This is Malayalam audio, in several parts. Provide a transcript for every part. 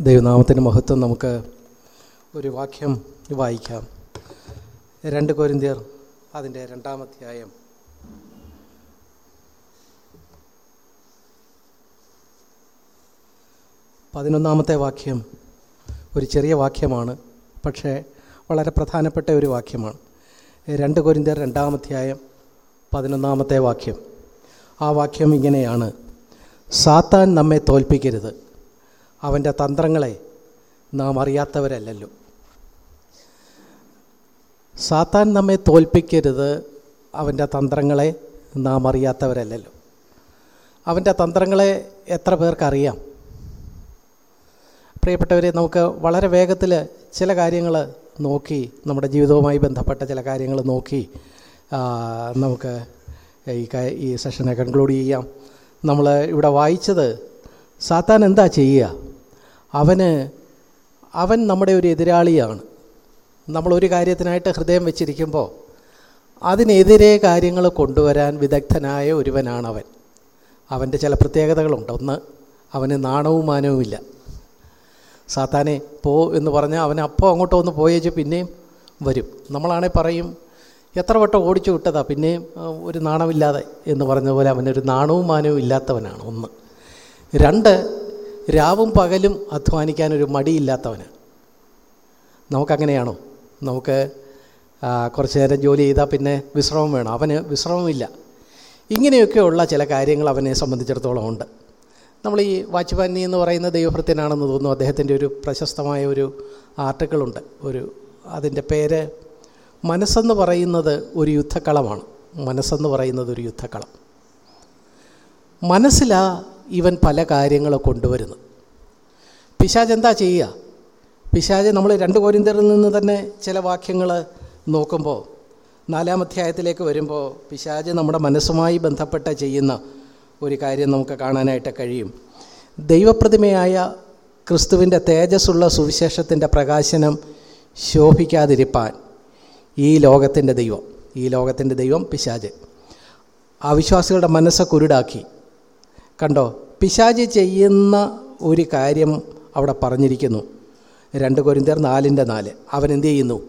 ദൈവനാമത്തിന്റെ മഹത്വം നമുക്ക് ഒരു വാക്യം വായിക്കാം. രണ്ട് കോരിന്തിയർ അതിന്റെ രണ്ടാമധ്യായം പതിനൊന്നാമത്തെ വാക്യം ഒരു ചെറിയ വാക്യമാണ് പക്ഷേ വളരെ പ്രധാനപ്പെട്ട ഒരു വാക്യമാണ്. രണ്ട് കോരിന്തിയർ രണ്ടാമധ്യായം പതിനൊന്നാമത്തെ വാക്യം. ആ വാക്യം ഇങ്ങനെയാണ്. സാത്താൻ നമ്മെ തോൽപ്പിക്കരുത്. അവന്റെ തന്ത്രങ്ങളെ നാം അറിയാത്തവരല്ലല്ലോ. സാത്താൻ നമ്മെ തോൽപ്പിക്കരുത്. അവന്റെ തന്ത്രങ്ങളെ നാം അറിയാത്തവരല്ലല്ലോ. അവന്റെ തന്ത്രങ്ങളെ എത്ര പേർക്കറിയാം പ്രിയപ്പെട്ടവരെ നമുക്ക് വളരെ വേഗത്തിൽ ചില കാര്യങ്ങൾ നോക്കി നമ്മുടെ ജീവിതവുമായി ബന്ധപ്പെട്ട ചില കാര്യങ്ങൾ നോക്കി നമുക്ക് ഈ ഈ സെഷനെ കൺക്ലൂഡ് ചെയ്യാം. നമ്മൾ ഇവിടെ വായിച്ചത് സാത്താൻ എന്താ ചെയ്യുക? അവന് അവൻ നമ്മുടെ ഒരു എതിരാളിയാണ്. നമ്മളൊരു കാര്യത്തിനായിട്ട് ഹൃദയം വെച്ചിരിക്കുമ്പോൾ അതിനെതിരെ കാര്യങ്ങൾ കൊണ്ടുവരാൻ വിദഗ്ധനായ ഒരുവനാണ് അവൻ. അവന്റെ ചില പ്രത്യേകതകളുണ്ട്. ഒന്ന് അവന് നാണവും മാനവും ഇല്ല. സാത്താനെ പോ എന്ന് പറഞ്ഞാൽ അവൻ അപ്പോൾ അങ്ങോട്ട് ഒന്ന് പോയേച്ച് പിന്നെയും വരും. നമ്മളാണെ പറയും എത്ര വട്ടം ഓടിച്ചു വിട്ടതാ പിന്നെയും ഒരു നാണമില്ലാതെ എന്ന് പറഞ്ഞ പോലെ അവനൊരു നാണവും മാനവും ഇല്ലാത്തവനാണ്. ഒന്ന്. രണ്ട് രാവും പകലും അധ്വാനിക്കാനൊരു മടിയില്ലാത്തവനാണ് നമുക്കങ്ങനെയാണോ? നമുക്ക് കുറച്ച് നേരം ജോലി ചെയ്താൽ പിന്നെ വിശ്രമം വേണം. അവന് വിശ്രമമില്ല. ഇങ്ങനെയൊക്കെയുള്ള ചില കാര്യങ്ങൾ അവനെ സംബന്ധിച്ചിടത്തോളം ഉണ്ട്. നമ്മൾ ഈ വാച്ച്പാനി എന്ന് പറയുന്ന ദൈവഭൃത്യനാണെന്ന് തോന്നുന്നു അദ്ദേഹത്തിന്റെ ഒരു പ്രശസ്തമായ ഒരു ആർട്ടിക്കിളുണ്ട്. ഒരു അതിന്റെ പേര് മനസ്സെന്ന് പറയുന്നത് ഒരു യുദ്ധക്കളമാണ്. മനസ്സെന്ന് പറയുന്നത് ഒരു യുദ്ധക്കളം. മനസ്സിലാ ഇവൻ പല കാര്യങ്ങളെ കൊണ്ടുവരുന്നു. പിശാജ് എന്താ ചെയ്യുക? പിശാജ് നമ്മൾ രണ്ട് കോരിന്തറിൽ നിന്ന് തന്നെ ചില വാക്യങ്ങൾ നോക്കുമ്പോൾ നാലാം അധ്യായത്തിലേക്ക് വരുമ്പോൾ പിശാജ് നമ്മുടെ മനസ്സുമായി ബന്ധപ്പെട്ട ചെയ്യുന്ന ഒരു കാര്യം നമുക്ക് കാണാനായിട്ട് കഴിയും. ദൈവപ്രതിമയായ ക്രിസ്തുവിന്റെ തേജസ്സുള്ള സുവിശേഷത്തിന്റെ പ്രകാശനം ശോഭിക്കാതിരിപ്പാൻ ഈ ലോകത്തിന്റെ ദൈവം ഈ ലോകത്തിന്റെ ദൈവം പിശാജ്. അവിശ്വാസികളുടെ വിശ്വാസികളുടെ മനസ്സ് കുരുടാക്കി. കണ്ടോ? പിശാജ് ചെയ്യുന്ന ഒരു കാര്യം അവിടെ പറഞ്ഞിരിക്കുന്നു. രണ്ട് കൊരിന്തർ നാലിന്റെ നാല്. അവൻ എന്ത് ചെയ്യുന്നു?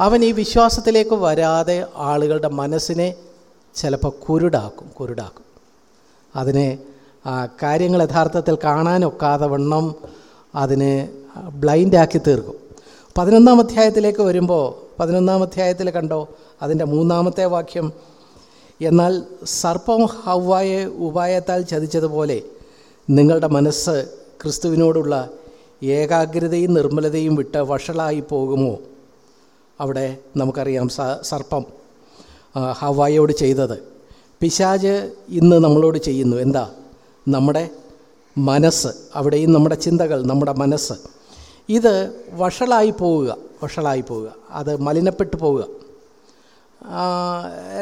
അവൻ ഈ വിശ്വാസത്തിലേക്ക് വരാതെ ആളുകളുടെ മനസ്സിനെ ചിലപ്പോൾ കുരുടാക്കും കുരുടാക്കും. അതിനെ കാര്യങ്ങൾ യഥാർത്ഥത്തിൽ കാണാനൊക്കാതെ വണ്ണം അതിനെ ബ്ലൈൻഡാക്കി തീർക്കും. പതിനൊന്നാം അധ്യായത്തിലേക്ക് വരുമ്പോൾ പതിനൊന്നാം അധ്യായത്തിൽ കണ്ടോ? അതിന്റെ മൂന്നാമത്തെ വാക്യം എന്നാൽ സർപ്പം ഹവ്വായെ ഉപായത്താൽ ചതിച്ചതുപോലെ നിങ്ങളുടെ മനസ്സ് ക്രിസ്തുവിനോടുള്ള ഏകാഗ്രതയും നിർമ്മലതയും വിട്ട് വഷളായി പോകുമോ? അവിടെ നമുക്കറിയാം സർപ്പം ഹവായോട് ചെയ്തത്. പിശാജ് ഇന്ന് നമ്മളോട് ചെയ്യുന്നു. എന്താ? നമ്മുടെ മനസ്സ് അവിടെയും നമ്മുടെ ചിന്തകൾ നമ്മുടെ മനസ്സ്. ഇത് വഷളായി പോവുക വഷളായി പോവുക. അത് മലിനപ്പെട്ടു പോവുക.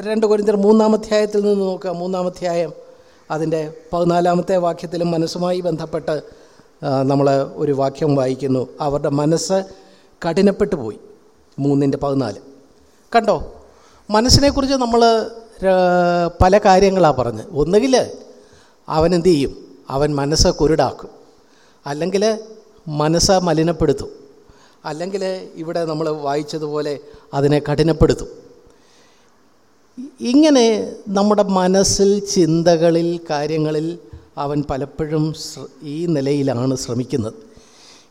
രണ്ട് കൊരിന്തർ മൂന്നാമധ്യായത്തിൽ നിന്ന് നോക്കുക. മൂന്നാമധ്യായം അതിന്റെ പതിനാലാമത്തെ വാക്യത്തിലും മനസ്സുമായി ബന്ധപ്പെട്ട് നമ്മൾ ഒരു വാക്യം വായിക്കുന്നു. അവരുടെ മനസ്സ് കഠിനപ്പെട്ടു പോയി. മൂന്നിന്റെ പതിനാല്. കണ്ടോ? മനസ്സിനെക്കുറിച്ച് നമ്മൾ പല കാര്യങ്ങളാണ് പറഞ്ഞ്. ഒന്നുകിൽ അവൻ എന്ത് ചെയ്യും അവൻ മനസ്സ് കുരുടാക്കും. അല്ലെങ്കിൽ മനസ്സ് മലിനപ്പെടുത്തും. അല്ലെങ്കിൽ ഇവിടെ നമ്മൾ വായിച്ചതുപോലെ അതിനെ കഠിനപ്പെടുത്തും. ഇങ്ങനെ നമ്മുടെ മനസ്സിൽ ചിന്തകളിൽ കാര്യങ്ങളിൽ അവൻ പലപ്പോഴും ഈ നിലയിലാണ് ശ്രമിക്കുന്നത്.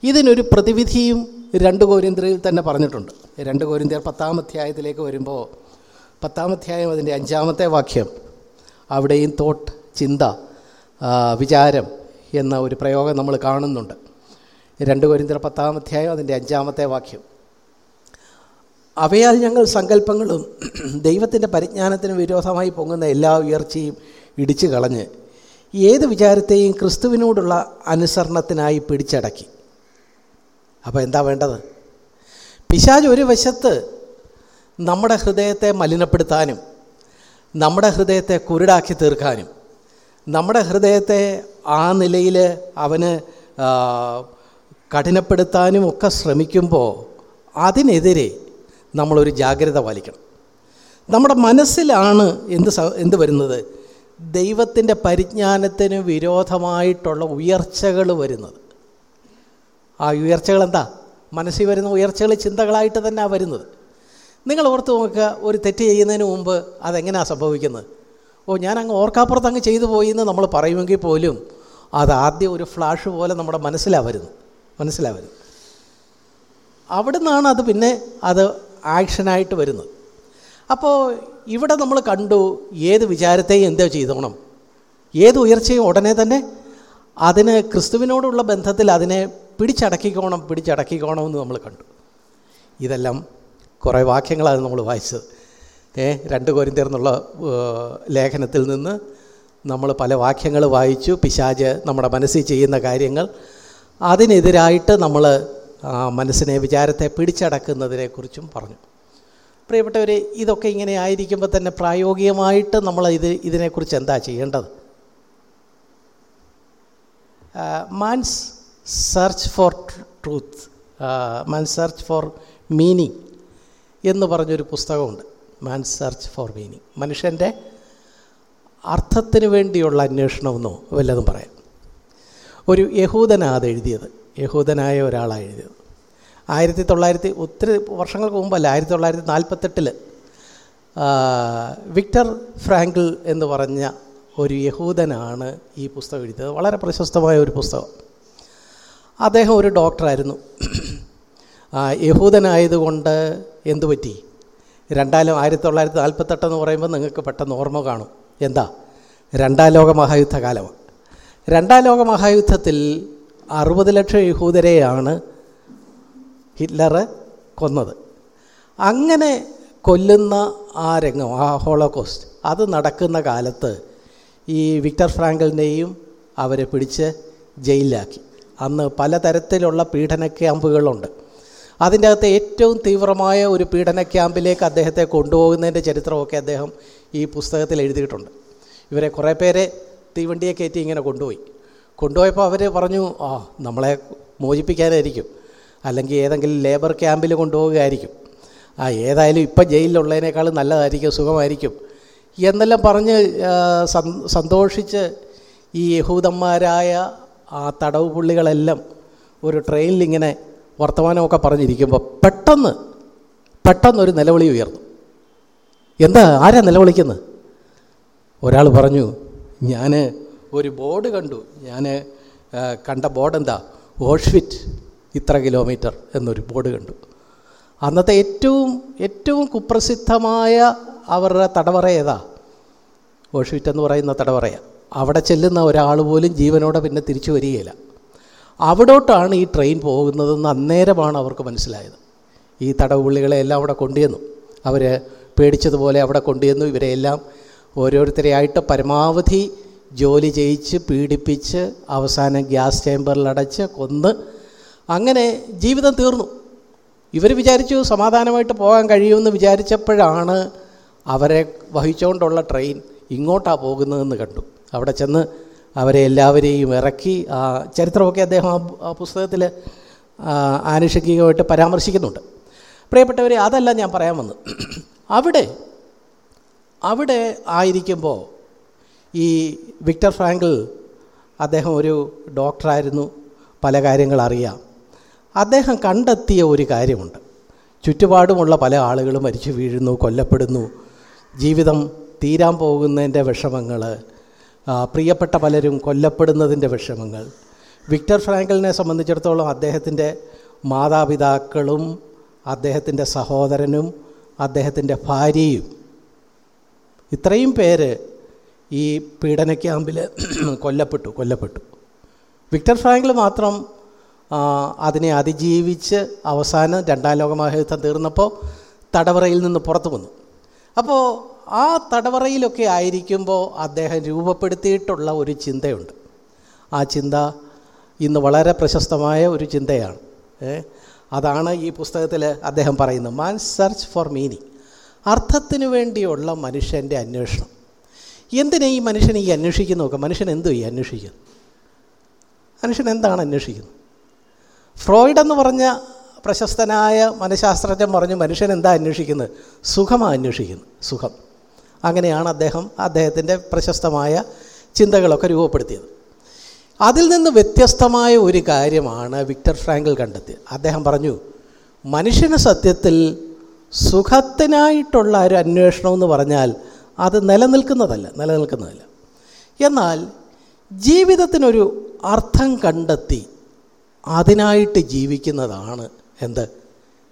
ഇതിനൊരു പ്രതിവിധിയും രണ്ട് കോരിന്ത്യരിൽ തന്നെ പറഞ്ഞിട്ടുണ്ട്. രണ്ട് കോരിന്തിയർ പത്താം അധ്യായത്തിലേക്ക് വരുമ്പോൾ പത്താം അധ്യായം അതിന്റെ അഞ്ചാമത്തെ വാക്യം അവിടെയും തോട്ട് ചിന്ത വിചാരം എന്ന ഒരു പ്രയോഗം നമ്മൾ കാണുന്നുണ്ട്. രണ്ട് കോരിന്തിയർ പത്താം അധ്യായം അതിന്റെ അഞ്ചാമത്തെ വാക്യം. അവയാൽ ഞങ്ങൾ സങ്കല്പങ്ങളും ദൈവത്തിന്റെ പരിജ്ഞാനത്തിന് വിരോധമായി പൊങ്ങുന്ന എല്ലാ ഉയർച്ചയും ഇടിച്ചു കളഞ്ഞ് ഏത് വിചാരത്തെയും ക്രിസ്തുവിനോടുള്ള അനുസരണത്തിനായി പിടിച്ചടക്കി. അപ്പോൾ എന്താ വേണ്ടത്? പിശാജ് ഒരു വശത്ത് നമ്മുടെ ഹൃദയത്തെ മലിനപ്പെടുത്താനും നമ്മുടെ ഹൃദയത്തെ കുരുടാക്കി തീർക്കാനും നമ്മുടെ ഹൃദയത്തെ ആ നിലയിൽ അവന് കഠിനപ്പെടുത്താനും ഒക്കെ ശ്രമിക്കുമ്പോൾ അതിനെതിരെ നമ്മളൊരു ജാഗ്രത പാലിക്കണം. നമ്മുടെ മനസ്സിലാണ് എന്ത് എന്ത് വരുന്നത്? ദൈവത്തിന്റെ പരിജ്ഞാനത്തിന് വിരോധമായിട്ടുള്ള ഉയർച്ചകൾ വരുന്നത്. ആ ഉയർച്ചകൾ എന്താ? മനസ്സിൽ വരുന്ന ഉയർച്ചകൾ ചിന്തകളായിട്ട് തന്നെയാണ് വരുന്നത്. നിങ്ങൾ ഓർത്ത് നോക്കുക ഒരു തെറ്റ് ചെയ്യുന്നതിന് മുമ്പ് അതെങ്ങനെയാണ് സംഭവിക്കുന്നത്? ഓ ഞാൻ അങ്ങ് ഓർക്കാപ്പുറത്ത് അങ്ങ് ചെയ്തു പോയി എന്ന് നമ്മൾ പറയുമെങ്കിൽ പോലും അത് ആദ്യം ഒരു ഫ്ലാഷ് പോലെ നമ്മുടെ മനസ്സിലാണ് വരുന്നത്. അവിടുന്നാണ് അത് പിന്നെ അത് ആക്ഷനായിട്ട് വരുന്നത്. അപ്പോൾ ഇവിടെ നമ്മൾ കണ്ടു ഏത് വിചാരത്തെയും എന്തോ ചെയ്തോണം? ഏത് ഉയർച്ചയും ഉടനെ തന്നെ അതിന് ക്രിസ്തുവിനോടുള്ള ബന്ധത്തിൽ അതിനെ പിടിച്ചടക്കിക്കോണം പിടിച്ചടക്കിക്കോണം എന്ന് നമ്മൾ കണ്ടു. ഇതെല്ലാം കുറേ വാക്യങ്ങളാണ് നമ്മൾ വായിച്ചത്. ഏ രണ്ട് കോരിന്തേർന്നുള്ള ലേഖനത്തിൽ നിന്ന് നമ്മൾ പല വാക്യങ്ങൾ വായിച്ചു. പിശാജ് നമ്മുടെ മനസ്സിൽ ചെയ്യുന്ന കാര്യങ്ങൾ. അതിനെതിരായിട്ട് നമ്മൾ മനസ്സിനെ വിചാരത്തെ പിടിച്ചടക്കുന്നതിനെക്കുറിച്ചും പറഞ്ഞു. പ്രിയപ്പെട്ടവർ ഇതൊക്കെ ഇങ്ങനെ ആയിരിക്കുമ്പോൾ തന്നെ പ്രായോഗികമായിട്ട് നമ്മൾ ഇത് ഇതിനെക്കുറിച്ച് എന്താ ചെയ്യേണ്ടത്? Man's search for truth man search for meaning എന്ന് പറഞ്ഞൊരു പുസ്തകമുണ്ട്. മാൻ സെർച്ച് ഫോർ മീനിങ് മനുഷ്യന്റെ അർത്ഥത്തിന് വേണ്ടിയുള്ള അന്വേഷണമെന്നോ വല്ലതും പറയാം. ഒരു യഹൂദനാണ് അത് എഴുതിയത്. യഹൂദനായ ഒരാളായിരുന്നു ആയിരത്തി തൊള്ളായിരത്തി ഒത്തിരി വർഷങ്ങൾക്ക് മുമ്പല്ല ആയിരത്തി തൊള്ളായിരത്തി നാൽപ്പത്തെട്ടിൽ വിക്ടർ ഫ്രാങ്കിൾ എന്ന് പറഞ്ഞ ഒരു യഹൂദനാണ് ഈ പുസ്തകം എഴുതിയത്. വളരെ പ്രശസ്തമായ ഒരു പുസ്തകം. അദ്ദേഹം ഒരു ഡോക്ടറായിരുന്നു. യഹൂദനായതുകൊണ്ട് എന്തു പറ്റി? രണ്ടാലും ആയിരത്തി തൊള്ളായിരത്തി നാൽപ്പത്തെട്ടെന്ന് പറയുമ്പോൾ നിങ്ങൾക്ക് പെട്ടെന്ന് ഓർമ്മ കാണും. എന്താ? രണ്ടാം ലോക മഹായുദ്ധ കാലമാണ് രണ്ടാം ലോക മഹായുദ്ധത്തിൽ അറുപത് ലക്ഷം യഹൂദരെയാണ് ഹിറ്റ്ലർ കൊന്നത്. അങ്ങനെ കൊല്ലുന്ന ആ രംഗം ആ ഹോളോകോസ്റ്റ് അത് നടക്കുന്ന കാലത്ത് ഈ വിക്ടർ ഫ്രാങ്കലിനെയും അവരെ പിടിച്ച് ജയിലിലാക്കി. അന്ന് പലതരത്തിലുള്ള പീഡന ക്യാമ്പുകളുണ്ട്. അതിന്റെ അകത്ത് ഏറ്റവും തീവ്രമായ ഒരു പീഡന ക്യാമ്പിലേക്ക് അദ്ദേഹത്തെ കൊണ്ടുപോകുന്നതിന്റെ ചരിത്രമൊക്കെ അദ്ദേഹം ഈ പുസ്തകത്തിൽ എഴുതിയിട്ടുണ്ട്. ഇവരെ കുറേ പേരെ തീവണ്ടിയെ കയറ്റി ഇങ്ങനെ കൊണ്ടുപോയി. കൊണ്ടുപോയപ്പോൾ അവർ പറഞ്ഞു ആ നമ്മളെ മോചിപ്പിക്കാനായിരിക്കും. അല്ലെങ്കിൽ ഏതെങ്കിലും ലേബർ ക്യാമ്പിൽ കൊണ്ടുപോവുകയായിരിക്കും. ആ ഏതായാലും ഇപ്പം ജയിലിലുള്ളതിനേക്കാളും നല്ലതായിരിക്കും സുഖമായിരിക്കും. എന്നെല്ലാം പറഞ്ഞ് സന്തോഷിച്ച് ഈ യഹൂദന്മാരായ ആ തടവ് പുള്ളികളെല്ലാം ഒരു ട്രെയിനിലിങ്ങനെ വർത്തമാനമൊക്കെ പറഞ്ഞിരിക്കുമ്പോൾ പെട്ടെന്ന് പെട്ടെന്നൊരു നിലവിളി ഉയർന്നു. എന്താ ആരാ നിലവിളിക്കുന്നത് ഒരാൾ പറഞ്ഞു ഞാൻ ഒരു ബോർഡ് കണ്ടു. ഞാൻ കണ്ട ബോർഡ് എന്താ? ഓഷ്വിറ്റ് ഇത്ര കിലോമീറ്റർ എന്നൊരു ബോർഡ് കണ്ടു. അന്നത്തെ ഏറ്റവും ഏറ്റവും കുപ്രസിദ്ധമായ അവരുടെ തടവറ ഏതാ? ഓഷ്വിറ്റ് എന്ന് പറയുന്ന തടവറയാണ് അവിടെ ചെല്ലുന്ന ഒരാൾ പോലും ജീവനോടെ പിന്നെ തിരിച്ചു വരികയില്ല. അവിടോട്ടാണ് ഈ ട്രെയിൻ പോകുന്നതെന്ന് അന്നേരമാണ് അവർക്ക് മനസ്സിലായത്. ഈ തടവുള്ളികളെ എല്ലാം അവിടെ കൊണ്ടുവന്നു അവർ പേടിച്ചതുപോലെ അവിടെ കൊണ്ടുവന്നു ഇവരെയെല്ലാം ഓരോരുത്തരെയായിട്ട് പരമാവധി ജോലി ചെയ്യിച്ച് പീഡിപ്പിച്ച് അവസാനം ഗ്യാസ് ചേമ്പറിൽ അടച്ച് കൊന്ന് അങ്ങനെ ജീവിതം തീർന്നു. ഇവർ വിചാരിച്ചു സമാധാനമായിട്ട് പോകാൻ കഴിയുമെന്ന് വിചാരിച്ചപ്പോഴാണ് അവരെ വഹിച്ചുകൊണ്ടുള്ള ട്രെയിൻ ഇങ്ങോട്ടാണ് പോകുന്നതെന്ന് കണ്ടു. അവിടെ ചെന്ന് അവരെ എല്ലാവരെയും ഇറക്കി ആ ചരിത്രമൊക്കെ അദ്ദേഹം ആ പുസ്തകത്തിൽ ആനുഷംഗികമായിട്ട് പരാമർശിക്കുന്നുണ്ട്. പ്രിയപ്പെട്ടവരെ അതല്ല ഞാൻ പറയാൻ വന്നത്. അവിടെ അവിടെ ആയിരിക്കുമ്പോൾ ഈ വിക്ടർ ഫ്രാങ്കിൾ അദ്ദേഹം ഒരു ഡോക്ടറായിരുന്നു പല കാര്യങ്ങൾ അറിയാം. അദ്ദേഹം കണ്ടെത്തിയ ഒരു കാര്യമുണ്ട്. ചുറ്റുപാടുമുള്ള പല ആളുകളും മരിച്ചു വീഴുന്നു കൊല്ലപ്പെടുന്നു. ജീവിതം തീരാൻ പോകുന്നതിന്റെ വിഷമങ്ങൾ പ്രിയപ്പെട്ട പലരും കൊല്ലപ്പെടുന്നതിന്റെ വിഷമങ്ങൾ. വിക്ടർ ഫ്രാങ്കലിനെ സംബന്ധിച്ചിടത്തോളം അദ്ദേഹത്തിന്റെ മാതാപിതാക്കളും അദ്ദേഹത്തിന്റെ സഹോദരനും അദ്ദേഹത്തിന്റെ ഭാര്യയും ഇത്രയും പേര് ഈ പീഡന ക്യാമ്പിൽ കൊല്ലപ്പെട്ടു കൊല്ലപ്പെട്ടു. വിക്ടർ ഫ്രാങ്കിൾ മാത്രം അതിനെ അതിജീവിച്ച് അവസാനം രണ്ടാം ലോകമഹായുദ്ധം തീർന്നപ്പോൾ തടവറയിൽ നിന്ന് പുറത്തു വന്നു. അപ്പോൾ ആ തടവറയിലൊക്കെ ആയിരിക്കുമ്പോൾ അദ്ദേഹം രൂപപ്പെടുത്തിയിട്ടുള്ള ഒരു ചിന്തയുണ്ട്. ആ ചിന്ത ഇന്ന് വളരെ പ്രശസ്തമായ ഒരു ചിന്തയാണ്. അതാണ് ഈ പുസ്തകത്തിൽ അദ്ദേഹം പറയുന്നത്. മാൻ സെർച്ച് ഫോർ മീനിങ് അർത്ഥത്തിന് വേണ്ടിയുള്ള മനുഷ്യന്റെ അന്വേഷണം. എന്തിനാ ഈ മനുഷ്യനെ ഈ അന്വേഷിക്കുന്നു നോക്കുക മനുഷ്യൻ എന്തോ ഈ അന്വേഷിക്കുന്നു മനുഷ്യൻ എന്താണ് അന്വേഷിക്കുന്നത്? ഫ്രോയിഡ് എന്ന് പറഞ്ഞ പ്രശസ്തനായ മനഃശാസ്ത്രജ്ഞൻ പറഞ്ഞു മനുഷ്യൻ എന്താ അന്വേഷിക്കുന്നത്? സുഖമാണ് അന്വേഷിക്കുന്നത്. സുഖം. അങ്ങനെയാണ് അദ്ദേഹം അദ്ദേഹത്തിന്റെ പ്രശസ്തമായ ചിന്തകളൊക്കെ രൂപപ്പെടുത്തിയത്. അതിൽ നിന്ന് വ്യത്യസ്തമായ ഒരു കാര്യമാണ് വിക്ടർ ഫ്രാങ്കിൽ കണ്ടെത്തിയത്. അദ്ദേഹം പറഞ്ഞു മനുഷ്യന് സത്യത്തിൽ സുഖത്തിനായിട്ടുള്ള ഒരു അന്വേഷണം എന്ന് പറഞ്ഞാൽ അത് നിലനിൽക്കുന്നതല്ല നിലനിൽക്കുന്നതല്ല. എന്നാൽ ജീവിതത്തിനൊരു അർത്ഥം കണ്ടെത്തി അതിനായിട്ട് ജീവിക്കുന്നതാണ് എന്ത്?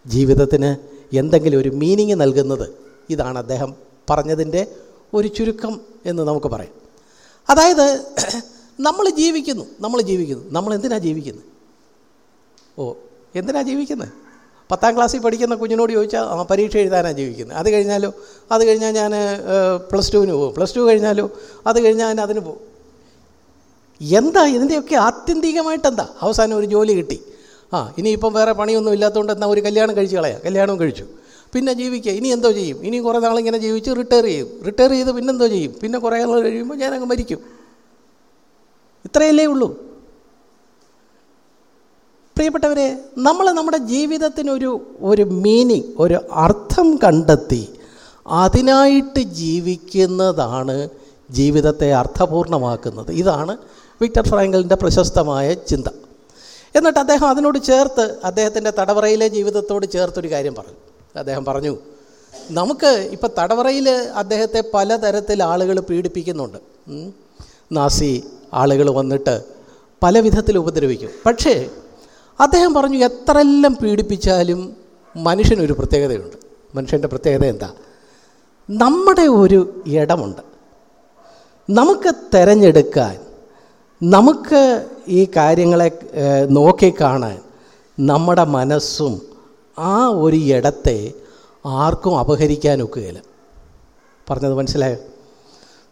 ജീവിതത്തിന് എന്തെങ്കിലും ഒരു മീനിങ് നൽകുന്നത്. ഇതാണ് അദ്ദേഹം പറഞ്ഞതിന്റെ ഒരു ചുരുക്കം എന്ന് നമുക്ക് പറയാം. അതായത് നമ്മൾ ജീവിക്കുന്നു നമ്മൾ ജീവിക്കുന്നു. നമ്മൾ എന്തിനാണ് ജീവിക്കുന്നത്? ഓ എന്തിനാണ് ജീവിക്കുന്നത്? പത്താം ക്ലാസ്സിൽ പഠിക്കുന്ന കുഞ്ഞിനോട് ചോദിച്ചാൽ ആ പരീക്ഷ എഴുതാനാണ് ജീവിക്കുന്നത്? അത് കഴിഞ്ഞാലോ അത് കഴിഞ്ഞാൽ ഞാൻ പ്ലസ് ടുവിന് പോകും. പ്ലസ് ടു കഴിഞ്ഞാലോ അത് കഴിഞ്ഞാൽ ഞാൻ അതിന് പോകും. എന്താ ഇതിന്റെയൊക്കെ ആത്യന്തികമായിട്ട് എന്താ? അവസാനം ഒരു ജോലി കിട്ടി. ആ ഇനിയിപ്പം വേറെ പണിയൊന്നും ഇല്ലാത്തതുകൊണ്ട് എന്നാൽ ഒരു കല്യാണം കഴിച്ച് കളയാം. കല്യാണവും കഴിച്ചു. പിന്നെ ജീവിക്കുക. ഇനി എന്തോ ചെയ്യും? ഇനി കുറേ നാളിങ്ങനെ ജീവിച്ച് റിട്ടയർ ചെയ്യും. റിട്ടയർ ചെയ്ത് പിന്നെന്തോ ചെയ്യും? പിന്നെ കുറേ നാൾ കഴിയുമ്പോൾ ഞാനങ്ങ് മരിക്കും. ഇത്രയല്ലേ ഉള്ളൂ. പ്രിയപ്പെട്ടവരെ നമ്മൾ നമ്മുടെ ജീവിതത്തിനൊരു ഒരു മീനിങ് ഒരു അർത്ഥം കണ്ടെത്തി അതിനായിട്ട് ജീവിക്കുന്നതാണ് ജീവിതത്തെ അർത്ഥപൂർണമാക്കുന്നത്. ഇതാണ് വിക്ടർ ഫ്രാങ്കലിന്റെ പ്രശസ്തമായ ചിന്ത. എന്നിട്ട് അദ്ദേഹം അതിനോട് ചേർത്ത് അദ്ദേഹത്തിന്റെ തടവറയിലെ ജീവിതത്തോട് ചേർത്തൊരു കാര്യം പറഞ്ഞു. അദ്ദേഹം പറഞ്ഞു നമുക്ക് ഇപ്പം തടവറയിൽ അദ്ദേഹത്തെ പലതരത്തിൽ ആളുകൾ പീഡിപ്പിക്കുന്നുണ്ട്. നാസി ആളുകൾ വന്നിട്ട് പല വിധത്തിൽ ഉപദ്രവിക്കും. പക്ഷേ അദ്ദേഹം പറഞ്ഞു എത്രയെല്ലാം പീഡിപ്പിച്ചാലും മനുഷ്യനൊരു പ്രത്യേകതയുണ്ട്. മനുഷ്യന്റെ പ്രത്യേകത എന്താ? നമ്മുടെ ഒരു ഇടമുണ്ട്. നമുക്ക് തിരഞ്ഞെടുക്കാൻ നമുക്ക് ഈ കാര്യങ്ങളെ നോക്കിക്കാണാൻ നമ്മുടെ മനസ്സും ആ ഒരു ഇടത്തെ ആർക്കും അപഹരിക്കാനൊക്കുകയില്ല പറഞ്ഞത് മനസ്സിലായോ?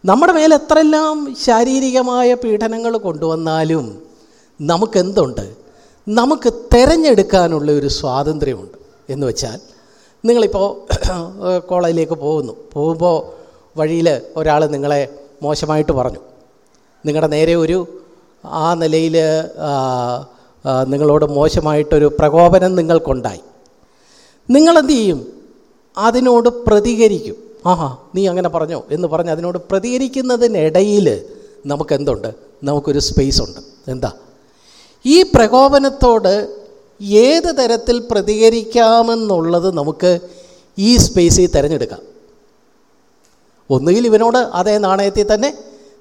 നമ്മുടെ മേലെത്രയെല്ലാം ശാരീരികമായ പീഡനങ്ങൾ കൊണ്ടുവന്നാലും നമുക്കെന്തുണ്ട്? നമുക്ക് തിരഞ്ഞെടുക്കാനുള്ള ഒരു സ്വാതന്ത്ര്യമുണ്ട് എന്ന് വെച്ചാൽ നിങ്ങളിപ്പോൾ കോളേജിലേക്ക് പോകുന്നു. പോകുമ്പോൾ വഴിയിൽ ഒരാൾ നിങ്ങളെ മോശമായിട്ട് പറഞ്ഞു. നിങ്ങളുടെ നേരെ ഒരു ആ നിലയിൽ നിങ്ങളോട് മോശമായിട്ടൊരു പ്രകോപനം നിങ്ങൾക്കുണ്ടായി. നിങ്ങളെന്ത് ചെയ്യും അതിനോട് പ്രതികരിക്കും. ആഹാ നീ അങ്ങനെ പറഞ്ഞോ എന്ന് പറഞ്ഞ് അതിനോട് പ്രതികരിക്കുന്നതിനിടയിൽ നമുക്കെന്തുണ്ട്? നമുക്കൊരു സ്പേസ് ഉണ്ട് എന്താ? ഈ പ്രകോപനത്തോട് ഏത് തരത്തിൽ പ്രതികരിക്കാമെന്നുള്ളത് നമുക്ക് ഈ സ്പേസിൽ തിരഞ്ഞെടുക്കാം. ഒന്നുകിൽ ഇവനോട് അതേ നാണയത്തിൽ തന്നെ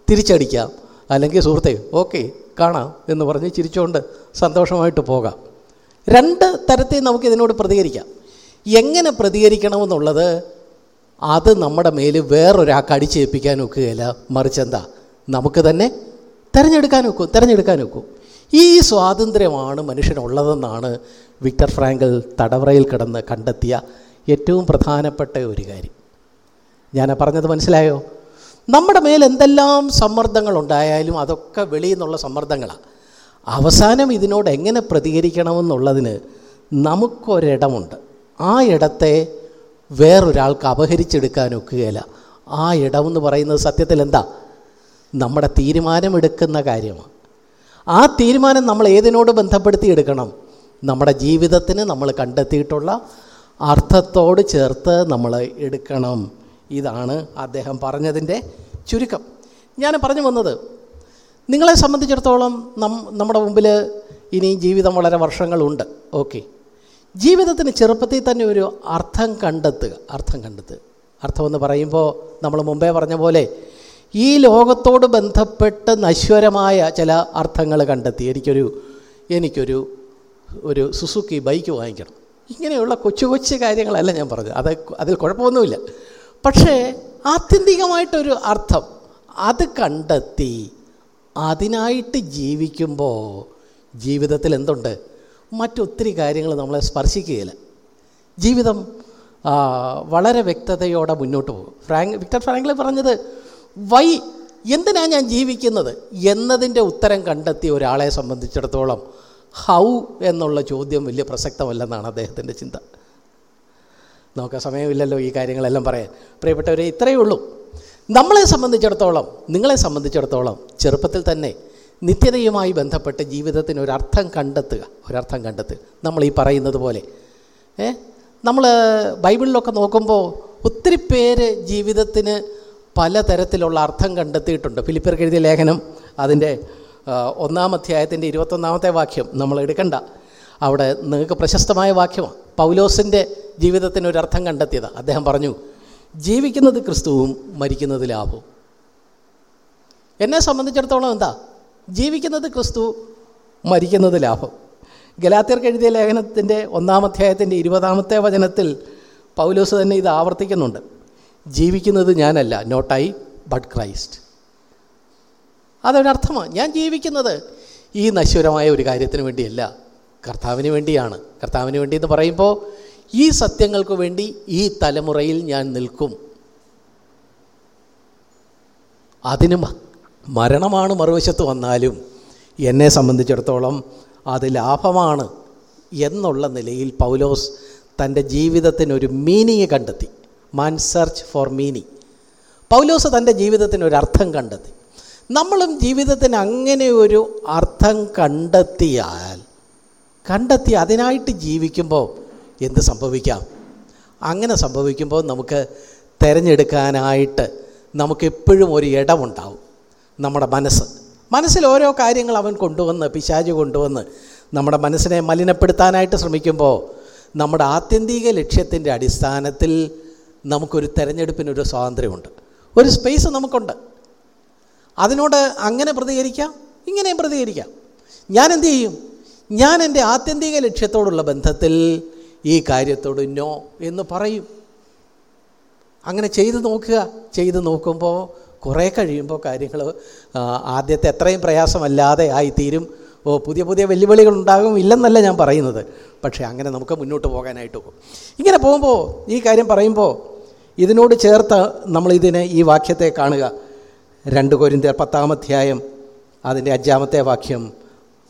തിരിച്ചടിക്കാം. അല്ലെങ്കിൽ സുഹൃത്തെ ഓക്കെ കാണാം എന്ന് പറഞ്ഞ് ചിരിച്ചുകൊണ്ട് സന്തോഷമായിട്ട് പോകാം. രണ്ട് തരത്തിൽ നമുക്ക് ഇതിനോട് പ്രതികരിക്കാം. എങ്ങനെ പ്രതികരിക്കണമെന്നുള്ളത് അത് നമ്മുടെ മേൽ വേറൊരാൾക്ക് അടിച്ചേൽപ്പിക്കാൻ ഒക്കുകയില്ല. മറിച്ച് എന്താ? നമുക്ക് തന്നെ തിരഞ്ഞെടുക്കാൻ ഒക്കും തിരഞ്ഞെടുക്കാൻ ഒക്കും. ഈ സ്വാതന്ത്ര്യമാണ് മനുഷ്യനുള്ളതെന്നാണ് വിക്ടർ ഫ്രാങ്കൽ തടവറയിൽ കിടന്ന് കണ്ടെത്തിയ ഏറ്റവും പ്രധാനപ്പെട്ട ഒരു കാര്യം. ഞാൻ പറഞ്ഞത് മനസ്സിലായോ? നമ്മുടെ മേൽ എന്തെല്ലാം സമ്മർദ്ദങ്ങളുണ്ടായാലും അതൊക്കെ വെളിയിൽ നിന്നുള്ള സമ്മർദ്ദങ്ങളാണ് അവസാനം ഇതിനോട് എങ്ങനെ പ്രതികരിക്കണമെന്നുള്ളതിന് നമുക്കൊരിടമുണ്ട്. ആ ഇടത്തെ വേറൊരാൾക്ക് അപഹരിച്ചെടുക്കാനൊക്കുകയില്ല. ആ ഇടമെന്ന് പറയുന്നത് സത്യത്തിൽ എന്താ നമ്മുടെ തീരുമാനമെടുക്കുന്ന കാര്യമാണ്. ആ തീരുമാനം നമ്മൾ ഏതിനോട് ബന്ധപ്പെടുത്തി എടുക്കണം നമ്മുടെ ജീവിതത്തിന് നമ്മൾ കണ്ടെത്തിയിട്ടുള്ള അർത്ഥത്തോട് ചേർത്ത് നമ്മൾ എടുക്കണം. ഇതാണ് അദ്ദേഹം പറഞ്ഞതിന്റെ ചുരുക്കം. ഞാൻ പറഞ്ഞു വന്നത് നിങ്ങളെ സംബന്ധിച്ചിടത്തോളം നം നമ്മുടെ മുമ്പിൽ ഇനി ജീവിതം വളരെ വർഷങ്ങളുണ്ട്. ഓക്കെ. ജീവിതത്തിന് ചെറുപ്പത്തിൽ തന്നെ ഒരു അർത്ഥം കണ്ടെത്തുക അർത്ഥം കണ്ടെത്തുക. അർത്ഥമെന്ന് പറയുമ്പോൾ നമ്മൾ മുമ്പേ പറഞ്ഞ പോലെ ഈ ലോകത്തോട് ബന്ധപ്പെട്ട് നശ്വരമായ ചില അർത്ഥങ്ങൾ കണ്ടെത്തി. എനിക്കൊരു എനിക്കൊരു ഒരു സുസുക്കി ബൈക്ക് വാങ്ങിക്കണം. ഇങ്ങനെയുള്ള കൊച്ചു കൊച്ചു കാര്യങ്ങളല്ല ഞാൻ പറഞ്ഞത്. അത് അതിൽ കുഴപ്പമൊന്നുമില്ല. പക്ഷേ ആത്യന്തികമായിട്ടൊരു അർത്ഥം. അത് കണ്ടെത്തി അതിനായിട്ട് ജീവിക്കുമ്പോൾ ജീവിതത്തിൽ എന്തുണ്ട്? മറ്റൊത്തിരി കാര്യങ്ങൾ നമ്മളെ സ്പർശിക്കുകയില്ല. ജീവിതം വളരെ വ്യക്തതയോടെ മുന്നോട്ട് പോകും. ഫ്രാങ്ക് വിക്ടർ ഫ്രാങ്ക്ലി പറഞ്ഞത് വൈ എന്തിനാണ് ഞാൻ ജീവിക്കുന്നത്? എന്നതിന്റെ ഉത്തരം കണ്ടെത്തിയ ഒരാളെ സംബന്ധിച്ചിടത്തോളം ഹൗ എന്നുള്ള ചോദ്യം വലിയ പ്രസക്തമല്ലെന്നാണ് അദ്ദേഹത്തിന്റെ ചിന്ത. നമുക്ക് സമയമില്ലല്ലോ ഈ കാര്യങ്ങളെല്ലാം പറയാൻ. പ്രിയപ്പെട്ടവരെ ഇത്രയേ ഉള്ളൂ. നമ്മളെ സംബന്ധിച്ചിടത്തോളം നിങ്ങളെ സംബന്ധിച്ചിടത്തോളം ചെറുപ്പത്തിൽ തന്നെ നിത്യതയുമായി ബന്ധപ്പെട്ട് ജീവിതത്തിന് ഒരർത്ഥം കണ്ടെത്തുക. ഒരർത്ഥം കണ്ടെത്തുക. നമ്മൾ ഈ പറയുന്നത് പോലെ. ഏ? നമ്മൾ ബൈബിളിലൊക്കെ നോക്കുമ്പോൾ ഒത്തിരി പേര് ജീവിതത്തിന് പലതരത്തിലുള്ള അർത്ഥം കണ്ടെത്തിയിട്ടുണ്ട്. ഫിലിപ്പിയർക്ക് എഴുതിയ ലേഖനം അതിന്റെ ഒന്നാം അധ്യായത്തിന്റെ ഇരുപത്തൊന്നാമത്തെ വാക്യം നമ്മൾ എടുക്കണ്ട. അവിടെ നിങ്ങൾക്ക് പ്രശസ്തമായ വാക്യമാണ്. പൗലോസിന്റെ ജീവിതത്തിന് ഒരു അർത്ഥം കണ്ടെത്തിയത്. അദ്ദേഹം പറഞ്ഞു ജീവിക്കുന്നത് ക്രിസ്തുവും മരിക്കുന്നത് ലാഭവും. എന്നെ സംബന്ധിച്ചിടത്തോളം എന്താ? ജീവിക്കുന്നത് ക്രിസ്തു മരിക്കുന്നത് ലാഭം. ഗലാത്യർക്ക് എഴുതിയ ലേഖനത്തിന്റെ ഒന്നാം അധ്യായത്തിന്റെ ഇരുപതാമത്തെ വചനത്തിൽ പൗലോസ് തന്നെ ഇത് ആവർത്തിക്കുന്നുണ്ട്. ജീവിക്കുന്നത് ഞാനല്ല നോട്ട് ഐ ബട്ട് ക്രൈസ്റ്റ് അതൊരർത്ഥമാണ്. ഞാൻ ജീവിക്കുന്നത് ഈ നശ്വരമായ ഒരു കാര്യത്തിന് വേണ്ടിയല്ല കർത്താവിന് വേണ്ടിയാണ്. കർത്താവിന് വേണ്ടി എന്ന് പറയുമ്പോൾ ഈ സത്യങ്ങൾക്ക് വേണ്ടി ഈ തലമുറയിൽ ഞാൻ നിൽക്കും. അതിന് മരണമാണ് മറുവശത്ത് വന്നാലും എന്നെ സംബന്ധിച്ചിടത്തോളം അത് ലാഭമാണ് എന്നുള്ള നിലയിൽ പൗലോസ് തന്റെ ജീവിതത്തിനൊരു മീനിങ് കണ്ടെത്തി. Man search for meaning Paulose തന്റെ ജീവിതത്തിന് ഒരു അർത്ഥം കണ്ടെത്തി. നമ്മളും ജീവിതത്തിന് അങ്ങനെ ഒരു അർത്ഥം കണ്ടെത്തിയാൽ കണ്ടെത്തി അതിനായിട്ട് ജീവിക്കുമ്പോൾ എന്ത് സംഭവിക്കാം? അങ്ങനെ സംഭവിക്കുമ്പോൾ നമുക്ക് തിരഞ്ഞെടുക്കാനായിട്ട് നമുക്കെപ്പോഴും ഒരു ഇടമുണ്ടാവും നമ്മുടെ മനസ്സ്. മനസ്സിൽ ഓരോ കാര്യങ്ങൾ അവൻ കൊണ്ടുവന്ന് പിശാജ് കൊണ്ടുവന്ന് നമ്മുടെ മനസ്സിനെ മലിനപ്പെടുത്താനായിട്ട് ശ്രമിക്കുമ്പോൾ നമ്മുടെ ആത്യന്തിക ലക്ഷ്യത്തിന്റെ അടിസ്ഥാനത്തിൽ നമുക്കൊരു തിരഞ്ഞെടുപ്പിനൊരു സ്വാതന്ത്ര്യമുണ്ട്. ഒരു സ്പേസ് നമുക്കുണ്ട്. അതിനോട് അങ്ങനെ പ്രതികരിക്കാം ഇങ്ങനെയും പ്രതികരിക്കാം. ഞാൻ എന്തു ചെയ്യും? ഞാൻ എന്റെ ആത്യന്തിക ലക്ഷ്യത്തോടുള്ള ബന്ധത്തിൽ ഈ കാര്യത്തോട് നോ എന്ന് പറയും. അങ്ങനെ ചെയ്ത് നോക്കുക. ചെയ്ത് നോക്കുമ്പോൾ കുറേ കഴിയുമ്പോൾ കാര്യങ്ങൾ ആദ്യത്തെ എത്രയും പ്രയാസമല്ലാതെ ആയിത്തീരും. ഓ പുതിയ പുതിയ വെല്ലുവിളികൾ ഉണ്ടാകും ഇല്ലെന്നല്ല ഞാൻ പറയുന്നത്. പക്ഷേ അങ്ങനെ നമുക്ക് മുന്നോട്ട് പോകാനായിട്ട് പോകും ഇങ്ങനെ പോകുമ്പോൾ ഈ കാര്യം പറയുമ്പോൾ ഇതിനോട് ചേർത്ത് നമ്മളിതിനെ ഈ വാക്യത്തെ കാണുക. രണ്ട് കൊരിന്ത്യർ പത്താമധ്യായം അതിന്റെ അഞ്ചാമത്തെ വാക്യം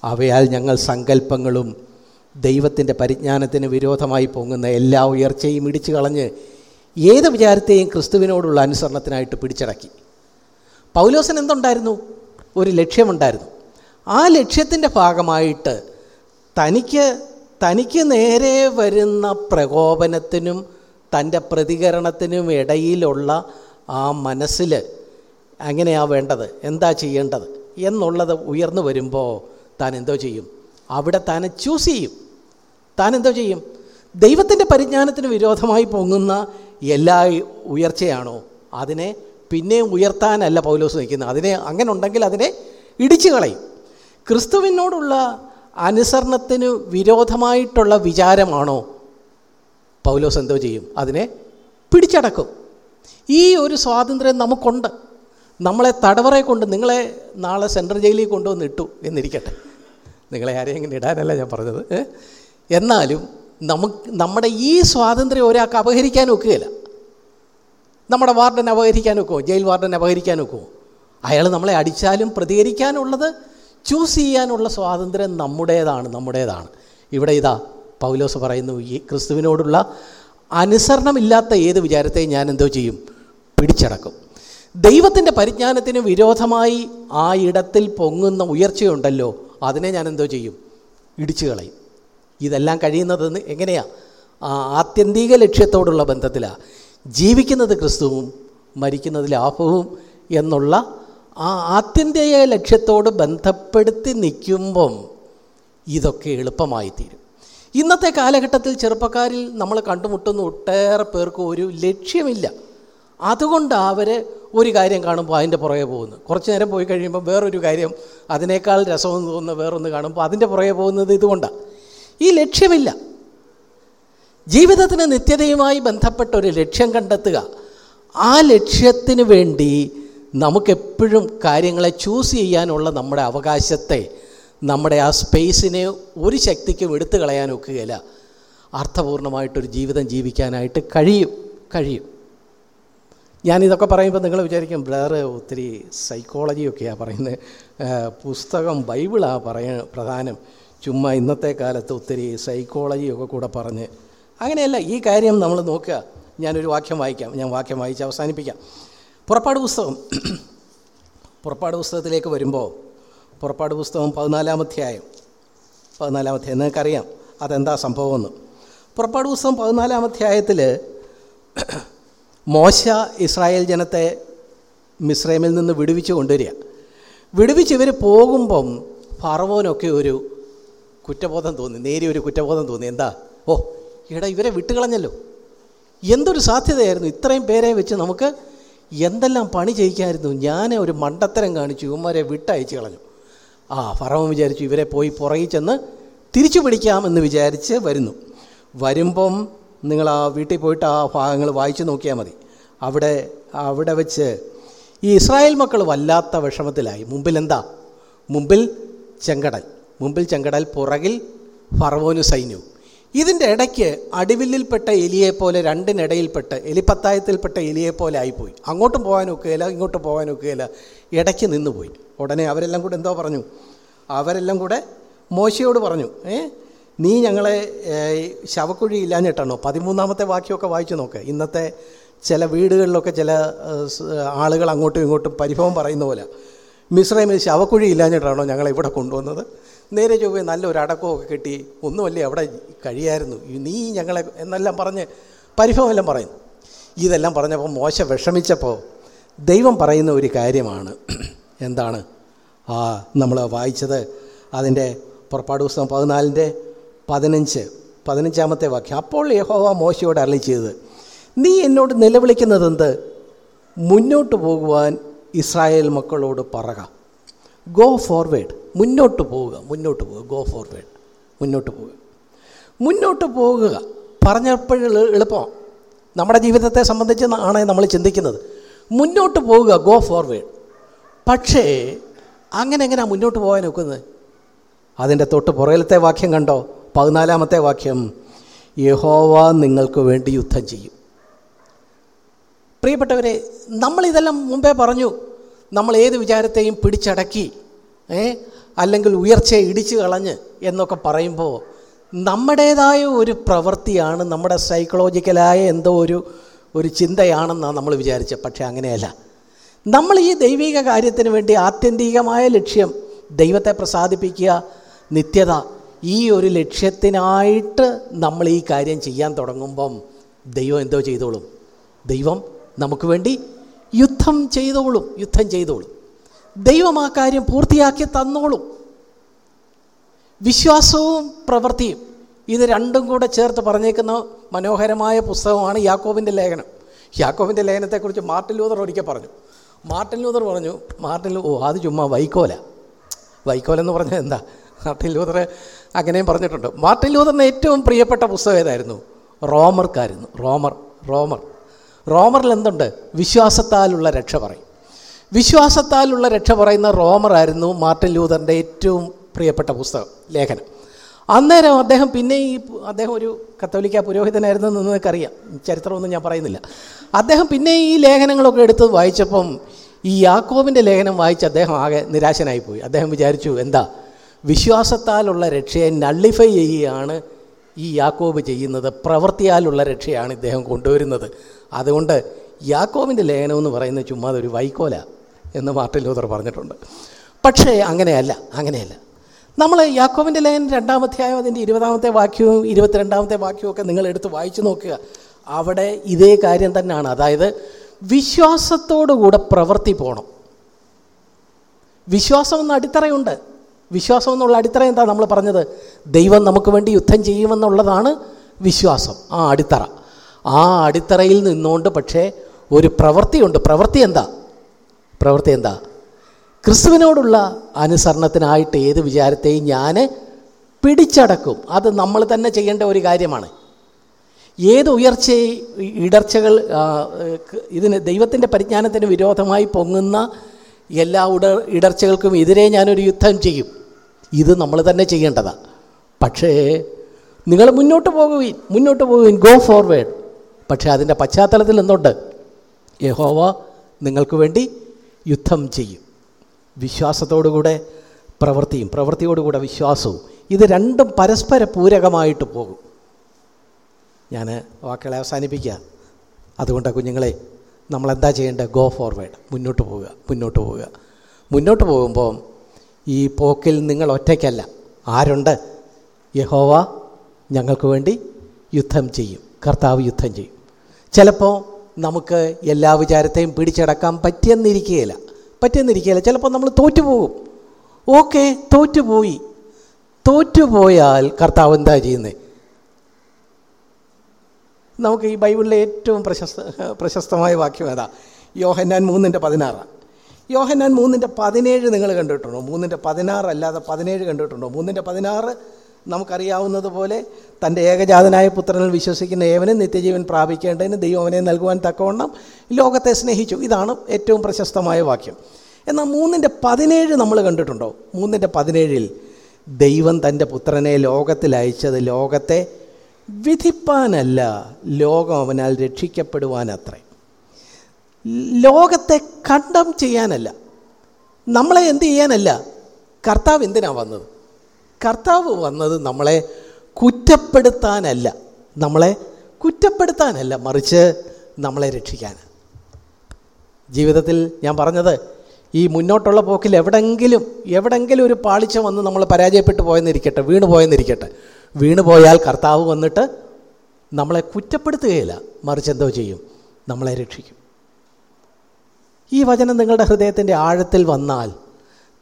അവയാൽ ഞങ്ങൾ സങ്കല്പങ്ങളും ദൈവത്തിന്റെ പരിജ്ഞാനത്തിന് വിരോധമായി പൊങ്ങുന്ന എല്ലാ ഉയർച്ചയും ഇടിച്ചു കളഞ്ഞ് ഏത് വിചാരത്തെയും ക്രിസ്തുവിനോടുള്ള അനുസരണത്തിനായിട്ട് പിടിച്ചടക്കി. പൗലോസൻ എന്തുണ്ടായിരുന്നു? ഒരു ലക്ഷ്യമുണ്ടായിരുന്നു. ആ ലക്ഷ്യത്തിന്റെ ഭാഗമായിട്ട് തനിക്ക് തനിക്ക് നേരെ വരുന്ന പ്രകോപനത്തിനും തന്റെ പ്രതികരണത്തിനും ഇടയിലുള്ള ആ മനസ്സിൽ അങ്ങനെയാ വേണ്ടത്? എന്താ ചെയ്യേണ്ടത്? എന്നുള്ളത് ഉയർന്നു വരുമ്പോൾ താൻ എന്തോ ചെയ്യും. അവിടെ താൻ ചൂസ് ചെയ്യും. താൻ എന്തോ ചെയ്യും? ദൈവത്തിന്റെ പരിജ്ഞാനത്തിന് വിരോധമായി പൊങ്ങുന്ന എല്ലാ ഉയർച്ചയാണോ? അതിനെ പിന്നെയും ഉയർത്താനല്ല പൗലോസ് നിൽക്കുന്നത്. അതിനെ അങ്ങനെ ഉണ്ടെങ്കിൽ അതിനെ ഇടിച്ചു കളയും ക്രിസ്തുവിനോടുള്ള അനുസരണത്തിന് വിരോധമായിട്ടുള്ള വിചാരമാണോ? പൗലോസ് എന്തോ ചെയ്യും. അതിനെ പിടിച്ചടക്കും. ഈ ഒരു സ്വാതന്ത്ര്യം നമുക്കുണ്ട്. നമ്മളെ തടവറെ കൊണ്ട് നിങ്ങളെ നാളെ സെൻട്രൽ ജയിലിൽ കൊണ്ടുവന്ന് ഇട്ടു എന്നിരിക്കട്ടെ. നിങ്ങളെ ആരെയും ഇങ്ങനെ ഇടാനല്ല ഞാൻ പറഞ്ഞത്. എന്നാലും നമുക്ക് നമ്മുടെ ഈ സ്വാതന്ത്ര്യം ഒരാൾക്ക് അപഹരിക്കാൻ ഒക്കുകയില്ല. നമ്മുടെ വാർഡനെ അപഹരിക്കാൻ ഒക്കുമോ ജയിൽ വാർഡനെ അപഹരിക്കാൻ ഒക്കുമോ അയാൾ നമ്മളെ അടിച്ചാലും പ്രതികരിക്കാനുള്ളത് ചൂസ് ചെയ്യാനുള്ള സ്വാതന്ത്ര്യം നമ്മുടേതാണ് നമ്മുടേതാണ്. ഇവിടെ ഇതാ പൗലോസ് പറയുന്നു ഈ ക്രിസ്തുവിനോടുള്ള അനുസരണമില്ലാത്ത ഏത് വിചാരത്തെയും ഞാൻ എന്തോ ചെയ്യും? പിടിച്ചടക്കും. ദൈവത്തിന്റെ പരിജ്ഞാനത്തിന് വിരോധമായി ആ ഇടത്തിൽ പൊങ്ങുന്ന ഉയർച്ചയുണ്ടല്ലോ അതിനെ ഞാൻ എന്തോ ചെയ്യും? ഇടിച്ചു കളയും. ഇതെല്ലാം കഴിയുന്നത് എങ്ങനെയാണ് ആ ആത്യന്തിക ലക്ഷ്യത്തോടുള്ള ബന്ധത്തിലാണ് ജീവിക്കുന്നത് ക്രിസ്തുവും മരിക്കുന്നത് ലാഭവും എന്നുള്ള ആ ആത്യന്തിക ലക്ഷ്യത്തോട് ബന്ധപ്പെടുത്തി നിൽക്കുമ്പം ഇതൊക്കെ എളുപ്പമായി തീരും ഇന്നത്തെ കാലഘട്ടത്തിൽ ചെറുപ്പക്കാരിൽ നമ്മൾ കണ്ടുമുട്ടുന്ന ഒട്ടേറെ പേർക്ക് ഒരു ലക്ഷ്യമില്ല. അതുകൊണ്ട് അവർ ഒരു കാര്യം കാണുമ്പോൾ അതിന്റെ പുറകെ പോകുന്നു. കുറച്ച് നേരം പോയി കഴിയുമ്പോൾ വേറൊരു കാര്യം അതിനേക്കാൾ രസമെന്ന് തോന്നുന്ന വേറൊന്ന് കാണുമ്പോൾ അതിന്റെ പുറകെ പോകുന്നത് ഇതുകൊണ്ടാണ് ഈ ലക്ഷ്യമില്ല. ജീവിതത്തിന് നിത്യതയുമായി ബന്ധപ്പെട്ട ഒരു ലക്ഷ്യം കണ്ടെത്തുക. ആ ലക്ഷ്യത്തിന് വേണ്ടി നമുക്കെപ്പോഴും കാര്യങ്ങളെ ചൂസ് ചെയ്യാനുള്ള നമ്മുടെ അവകാശത്തെ നമ്മുടെ ആ സ്പേസിനെ ഒരു ശക്തിക്കും എടുത്തു കളയാൻ ഒക്കുകയില്ല. അർത്ഥപൂർണമായിട്ടൊരു ജീവിതം ജീവിക്കാനായിട്ട് കഴിയും കഴിയും. ഞാനിതൊക്കെ പറയുമ്പോൾ നിങ്ങൾ വിചാരിക്കും വേറെ ഒത്തിരി സൈക്കോളജിയൊക്കെയാണ് പറയുന്നത്. പുസ്തകം ബൈബിളാണ് പറയ പ്രധാനം. ചുമ്മാ ഇന്നത്തെ കാലത്ത് ഒത്തിരി സൈക്കോളജിയൊക്കെ കൂടെ പറഞ്ഞ്. അങ്ങനെയല്ല ഈ കാര്യം നമ്മൾ നോക്കുക. ഞാനൊരു വാക്യം വായിക്കാം. ഞാൻ വാക്യം വായിച്ച് അവസാനിപ്പിക്കാം. പുറപ്പാട് പുസ്തകം. പുറപ്പാട് പുസ്തകത്തിലേക്ക് വരുമ്പോൾ പുറപ്പാട് പുസ്തകം പതിനാലാമധ്യായം പതിനാലാമധ്യായം നിങ്ങൾക്കറിയാം അതെന്താ സംഭവമെന്ന്. പുറപ്പാട് പുസ്തകം പതിനാലാമധ്യായത്തിൽ മോശ ഇസ്രായേൽ ജനത്തെ മിസ്രൈമിൽ നിന്ന് വിടുവിച്ച് കൊണ്ടുവരിക. വിടുവിച്ച് ഇവർ പോകുമ്പം ഫറവോനൊക്കെ ഒരു കുറ്റബോധം തോന്നി. നേരിയ ഒരു കുറ്റബോധം തോന്നി. എന്താ? ഓ ഇവിടെ ഇവരെ വിട്ടുകളഞ്ഞല്ലോ. എന്തൊരു സാധ്യതയായിരുന്നു ഇത്രയും പേരെ വെച്ച് നമുക്ക് എന്തെല്ലാം പണി ചെയ്യിക്കായിരുന്നു? ഞാൻ ഒരു മണ്ടത്തരം കാണിച്ചു. ഇവന്മാരെ വിട്ടയച്ചു കളഞ്ഞു. ആ ഫറവൻ വിചാരിച്ചു ഇവരെ പോയി പുറകിൽ ചെന്ന് തിരിച്ചു പിടിക്കാമെന്ന് വിചാരിച്ച് വരുന്നു. വരുമ്പം നിങ്ങൾ ആ വീട്ടിൽ പോയിട്ട് ആ ഭാഗങ്ങൾ വായിച്ചു നോക്കിയാൽ മതി. അവിടെ അവിടെ വെച്ച് ഈ ഇസ്രായേൽ മക്കൾ വല്ലാത്ത വിഷമത്തിലായി. മുമ്പിൽ എന്താ? മുമ്പിൽ ചെങ്കടൽ. മുമ്പിൽ ചെങ്കടൽ പുറകിൽ ഫറവോനു സൈന്യവും. ഇതിന്റെ ഇടയ്ക്ക് അടിവില്ലിൽപ്പെട്ട എലിയെപ്പോലെ രണ്ടിനിടയിൽപ്പെട്ട് എലിപ്പത്തായത്തിൽപ്പെട്ട എലിയെപ്പോലെ ആയിപ്പോയി. അങ്ങോട്ടും പോകാൻ ഒക്കുകയില്ല ഇങ്ങോട്ടും പോകാൻ ഒക്കുകയില്ല. ഇടയ്ക്ക് നിന്നുപോയി. ഉടനെ അവരെല്ലാം കൂടെ എന്തോ പറഞ്ഞു. അവരെല്ലാം കൂടെ മോശയോട് പറഞ്ഞു ഏ നീ ഞങ്ങളെ ശവക്കുഴി ഇല്ലാഞ്ഞിട്ടാണോ? പതിമൂന്നാമത്തെ വാക്യമൊക്കെ വായിച്ചു നോക്ക്. ഇന്നത്തെ ചില വീടുകളിലൊക്കെ ചില ആളുകൾ അങ്ങോട്ടും ഇങ്ങോട്ടും പരിഭവം പറയുന്ന പോലെ. മിശ്രമിൽ ശവക്കുഴി ഇല്ലാഞ്ഞിട്ടാണോ ഞങ്ങളെ ഇവിടെ കൊണ്ടുവന്നത്? നേരെ ചൊവ്വേ നല്ലൊരു അടക്കമൊക്കെ കിട്ടി. ഒന്നുമല്ലേ അവിടെ കഴിയായിരുന്നു? നീ ഞങ്ങളെ എന്നെല്ലാം പറഞ്ഞ് പരിഭവമെല്ലാം പറയുന്നു. ഇതെല്ലാം പറഞ്ഞപ്പോൾ മോശ വിഷമിച്ചപ്പോൾ ദൈവം പറയുന്ന ഒരു കാര്യമാണ്. എന്താണ്? ആ നമ്മൾ വായിച്ചത് അതിന്റെ പുറപ്പാട് പുസ്തകം പതിനാലിന്റെ പതിനഞ്ച് പതിനഞ്ചാമത്തെ വാക്യം. അപ്പോൾ യഹോവ മോശയോട് അരളി ചെയ്തത് നീ എന്നോട് നിലവിളിക്കുന്നത് എന്ത്? മുന്നോട്ട് പോകുവാൻ ഇസ്രായേൽ മക്കളോട് പറക. ഗോ ഫോർവേഡ് മുന്നോട്ട് പോവുക മുന്നോട്ട് പോവുക. ഗോ ഫോർവേഡ് മുന്നോട്ട് പോവുക. മുന്നോട്ട് പോകുക പറഞ്ഞപ്പോഴും എളുപ്പം. നമ്മുടെ ജീവിതത്തെ സംബന്ധിച്ച് ആണ് നമ്മൾ ചിന്തിക്കുന്നത്. മുന്നോട്ട് പോവുക ഗോ ഫോർവേഡ് പക്ഷേ അങ്ങനെ എങ്ങനെയാണ് മുന്നോട്ട് പോകാൻ ഒക്കുന്നത്? അതിന്റെ തൊട്ട് പുറകിലത്തെ വാക്യം കണ്ടോ? പതിനാലാമത്തെ വാക്യം യഹോവ നിങ്ങൾക്ക് വേണ്ടി യുദ്ധം ചെയ്യും. പ്രിയപ്പെട്ടവരെ നമ്മളിതെല്ലാം മുമ്പേ പറഞ്ഞു. നമ്മൾ ഏത് വിചാരത്തെയും പിടിച്ചടക്കി ഏ? അല്ലെങ്കിൽ ഉയർച്ചയെ ഇടിച്ചു കളഞ്ഞ് എന്നൊക്കെ പറയുമ്പോൾ നമ്മുടേതായ ഒരു പ്രവൃത്തിയാണ് നമ്മുടെ സൈക്കോളജിക്കലായ എന്തോ ഒരു ഒരു ചിന്തയാണെന്നാണ് നമ്മൾ വിചാരിച്ചത് പക്ഷേ അങ്ങനെയല്ല. നമ്മൾ ഈ ദൈവിക കാര്യത്തിന് വേണ്ടി ആത്യന്തികമായ ലക്ഷ്യം ദൈവത്തെ പ്രസാദിപ്പിക്കുക നിത്യത ഈ ഒരു ലക്ഷ്യത്തിനായിട്ട് നമ്മൾ ഈ കാര്യം ചെയ്യാൻ തുടങ്ങുമ്പം ദൈവം എന്തോ ചെയ്തോളും. ദൈവം നമുക്ക് വേണ്ടി യുദ്ധം ചെയ്തോളും യുദ്ധം ചെയ്തോളും. ദൈവം ആ കാര്യം പൂർത്തിയാക്കി തന്നോളും. വിശ്വാസവും പ്രവൃത്തിയും. ഇത് രണ്ടും കൂടെ ചേർത്ത് പറഞ്ഞേക്കുന്ന മനോഹരമായ പുസ്തകമാണ് യാക്കോബിന്റെ ലേഖനം. യാക്കോബിന്റെ ലേഖനത്തെക്കുറിച്ച് മാർട്ടിൻ ലൂതർ ഒരിക്കൽ പറഞ്ഞു. മാർട്ടിൻ ലൂതർ പറഞ്ഞു മാർട്ടിൻ ഓ അത് ചുമ്മാ വൈക്കോല. വൈക്കോലെന്ന് പറഞ്ഞാൽ എന്താ? മാർട്ടിൻ ലൂതർ അങ്ങനെയും പറഞ്ഞിട്ടുണ്ട്. മാർട്ടിൻ ലൂതറിന് ഏറ്റവും പ്രിയപ്പെട്ട പുസ്തകം ഏതായിരുന്നു? റോമർക്കായിരുന്നു. റോമർ റോമർ. റോമറിൽ എന്തുണ്ട്? വിശ്വാസത്താലുള്ള രക്ഷ പറയും. വിശ്വാസത്താലുള്ള രക്ഷ പറയുന്ന റോമറായിരുന്നു മാർട്ടിൻ ലൂതറിന്റെ ഏറ്റവും പ്രിയപ്പെട്ട പുസ്തകം ലേഖനം. അന്നേരം അദ്ദേഹം പിന്നെ ഈ അദ്ദേഹം ഒരു കത്തോലിക്ക പുരോഹിതനായിരുന്നു എന്ന് നിങ്ങൾക്കറിയാം. ചരിത്രമൊന്നും ഞാൻ പറയുന്നില്ല. അദ്ദേഹം പിന്നെ ഈ ലേഖനങ്ങളൊക്കെ എടുത്ത് വായിച്ചപ്പം ഈ യാക്കോബിന്റെ ലേഖനം വായിച്ച് അദ്ദേഹം ആകെ നിരാശനായിപ്പോയി. അദ്ദേഹം വിചാരിച്ചു എന്താ? വിശ്വാസത്താലുള്ള രക്ഷയെ നള്ളിഫൈ ചെയ്യുകയാണ് ഈ യാക്കോബ് ചെയ്യുന്നത്. പ്രവൃത്തിയാലുള്ള രക്ഷയാണ് ഇദ്ദേഹം കൊണ്ടുവരുന്നത്. അതുകൊണ്ട് യാക്കോബിന്റെ ലേഖനം എന്ന് പറയുന്നത് ചുമ്മാ ഒരു വൈക്കോല. എന്ന് മാർട്ടിൻ ലൂതർ പറഞ്ഞിട്ടുണ്ട്. പക്ഷേ അങ്ങനെയല്ല അങ്ങനെയല്ല. നമ്മൾ യാക്കോവിന്റെ ലേഖനം രണ്ടാമധ്യായം അതിന്റെ ഇരുപതാമത്തെ വാക്യവും ഇരുപത്തിരണ്ടാമത്തെ വാക്യവും ഒക്കെ നിങ്ങൾ എടുത്ത് വായിച്ചു നോക്കുക. അവിടെ ഇതേ കാര്യം തന്നെയാണ്. അതായത് വിശ്വാസത്തോടുകൂടെ പ്രവൃത്തി പോകണം വിശ്വാസം എന്ന അടിത്തറയുണ്ട്. വിശ്വാസം എന്നുള്ള അടിത്തറ എന്താ നമ്മൾ പറഞ്ഞത്? ദൈവം നമുക്ക് വേണ്ടി യുദ്ധം ചെയ്യുമെന്നുള്ളതാണ് വിശ്വാസം ആ അടിത്തറ. ആ അടിത്തറയിൽ നിന്നുകൊണ്ട് പക്ഷേ ഒരു പ്രവൃത്തിയുണ്ട്. പ്രവൃത്തി എന്താ? പ്രവൃത്തി എന്താ? ക്രിസ്തുവിനോടുള്ള അനുസരണത്തിനായിട്ട് ഏത് വിചാരത്തെയും ഞാൻ പിടിച്ചടക്കും. അത് നമ്മൾ തന്നെ ചെയ്യേണ്ട ഒരു കാര്യമാണ്. ഏത് ഉയർച്ച ഇടർച്ചകൾ ഇതിന് ദൈവത്തിന്റെ പരിജ്ഞാനത്തിന് വിരോധമായി പൊങ്ങുന്ന എല്ലാ ഉട ഇടർച്ചകൾക്കും എതിരെ ഞാനൊരു യുദ്ധം ചെയ്യും. ഇത് നമ്മൾ തന്നെ ചെയ്യേണ്ടതാണ് പക്ഷേ നിങ്ങൾ മുന്നോട്ട് പോകുവിൻ മുന്നോട്ട് പോകുവിൻ ഗോ ഫോർവേഡ് പക്ഷേ അതിന്റെ പശ്ചാത്തലത്തിൽ എന്തുണ്ട്? യഹോവ നിങ്ങൾക്ക് വേണ്ടി യുദ്ധം ചെയ്യും. വിശ്വാസത്തോടുകൂടെ പ്രവൃത്തിയും പ്രവൃത്തിയോടുകൂടെ വിശ്വാസവും ഇത് രണ്ടും പരസ്പര പൂരകമായിട്ട് പോകും. ഞാൻ വാക്കുകളെ അവസാനിപ്പിക്കുക. അതുകൊണ്ട് കുഞ്ഞുങ്ങളെ നമ്മളെന്താ ചെയ്യേണ്ടത്? ഗോ ഫോർവേഡ് മുന്നോട്ട് പോവുക മുന്നോട്ട് പോവുക. മുന്നോട്ട് പോകുമ്പോൾ ഈ പോക്കിൽ നിങ്ങൾ ഒറ്റയ്ക്കല്ല. ആരുണ്ട്? യഹോവ ഞങ്ങൾക്ക് വേണ്ടി യുദ്ധം ചെയ്യും. കർത്താവ് യുദ്ധം ചെയ്യും. ചിലപ്പോൾ നമുക്ക് എല്ലാ വിചാരത്തെയും പിടിച്ചടക്കാൻ പറ്റിയെന്നിരിക്കുകയില്ല പറ്റിയെന്നിരിക്കുകയില്ല ചിലപ്പോൾ നമ്മൾ തോറ്റുപോകും. ഓക്കെ തോറ്റുപോയി. തോറ്റുപോയാൽ കർത്താവ് എന്താ ചെയ്യുന്നത് നമുക്ക് ഈ ബൈബിളിലെ ഏറ്റവും പ്രശസ്ത പ്രശസ്തമായ വാക്യം ഏതാ? യോഹന്നാൻ മൂന്നിന്റെ പതിനാറ്. യോഹന്നാൻ മൂന്നിന്റെ പതിനേഴ് നിങ്ങൾ കണ്ടിട്ടുണ്ടോ? മൂന്നിന്റെ പതിനാറ് അല്ലാതെ പതിനേഴ് കണ്ടിട്ടുണ്ടോ? മൂന്നിന്റെ പതിനാറ് നമുക്കറിയാവുന്നതുപോലെ തന്റെ ഏകജാതനായ പുത്രനിൽ വിശ്വസിക്കുന്ന ഏവനും നിത്യജീവൻ പ്രാപിക്കേണ്ടതിന് ദൈവം അവനെ നൽകുവാൻ തക്കവണ്ണം ലോകത്തെ സ്നേഹിച്ചു. ഇതാണ് ഏറ്റവും പ്രശസ്തമായ വാക്യം. എന്നാൽ മൂന്നിന്റെ പതിനേഴ് നമ്മൾ കണ്ടിട്ടുണ്ടോ? മൂന്നിന്റെ പതിനേഴിൽ ദൈവം തന്റെ പുത്രനെ ലോകത്തിൽ അയച്ചത് ലോകത്തെ വിധിപ്പാനല്ല ലോകം അവനാൽ രക്ഷിക്കപ്പെടുവാനത്രേ. ലോകത്തെ കണ്ടം ചെയ്യാനല്ല. നമ്മളെ എന്ത് ചെയ്യാനല്ല? കർത്താവ് എന്തിനാണ് വന്നത്? കർത്താവ് വന്നത് നമ്മളെ കുറ്റപ്പെടുത്താനല്ല നമ്മളെ കുറ്റപ്പെടുത്താനല്ല മറിച്ച് നമ്മളെ രക്ഷിക്കാൻ. ജീവിതത്തിൽ ഞാൻ പറഞ്ഞത് ഈ മുന്നോട്ടുള്ള പോക്കിൽ എവിടെങ്കിലും എവിടെങ്കിലും ഒരു പാളിച്ച വന്ന് നമ്മൾ പരാജയപ്പെട്ടു പോയെന്നിരിക്കട്ടെ വീണ് പോയെന്നിരിക്കട്ടെ. വീണ് പോയാൽ കർത്താവ് വന്നിട്ട് നമ്മളെ കുറ്റപ്പെടുത്തുകയില്ല മറിച്ച് എന്തോ ചെയ്യും നമ്മളെ രക്ഷിക്കും. ഈ വചനം നിങ്ങളുടെ ഹൃദയത്തിന്റെ ആഴത്തിൽ വന്നാൽ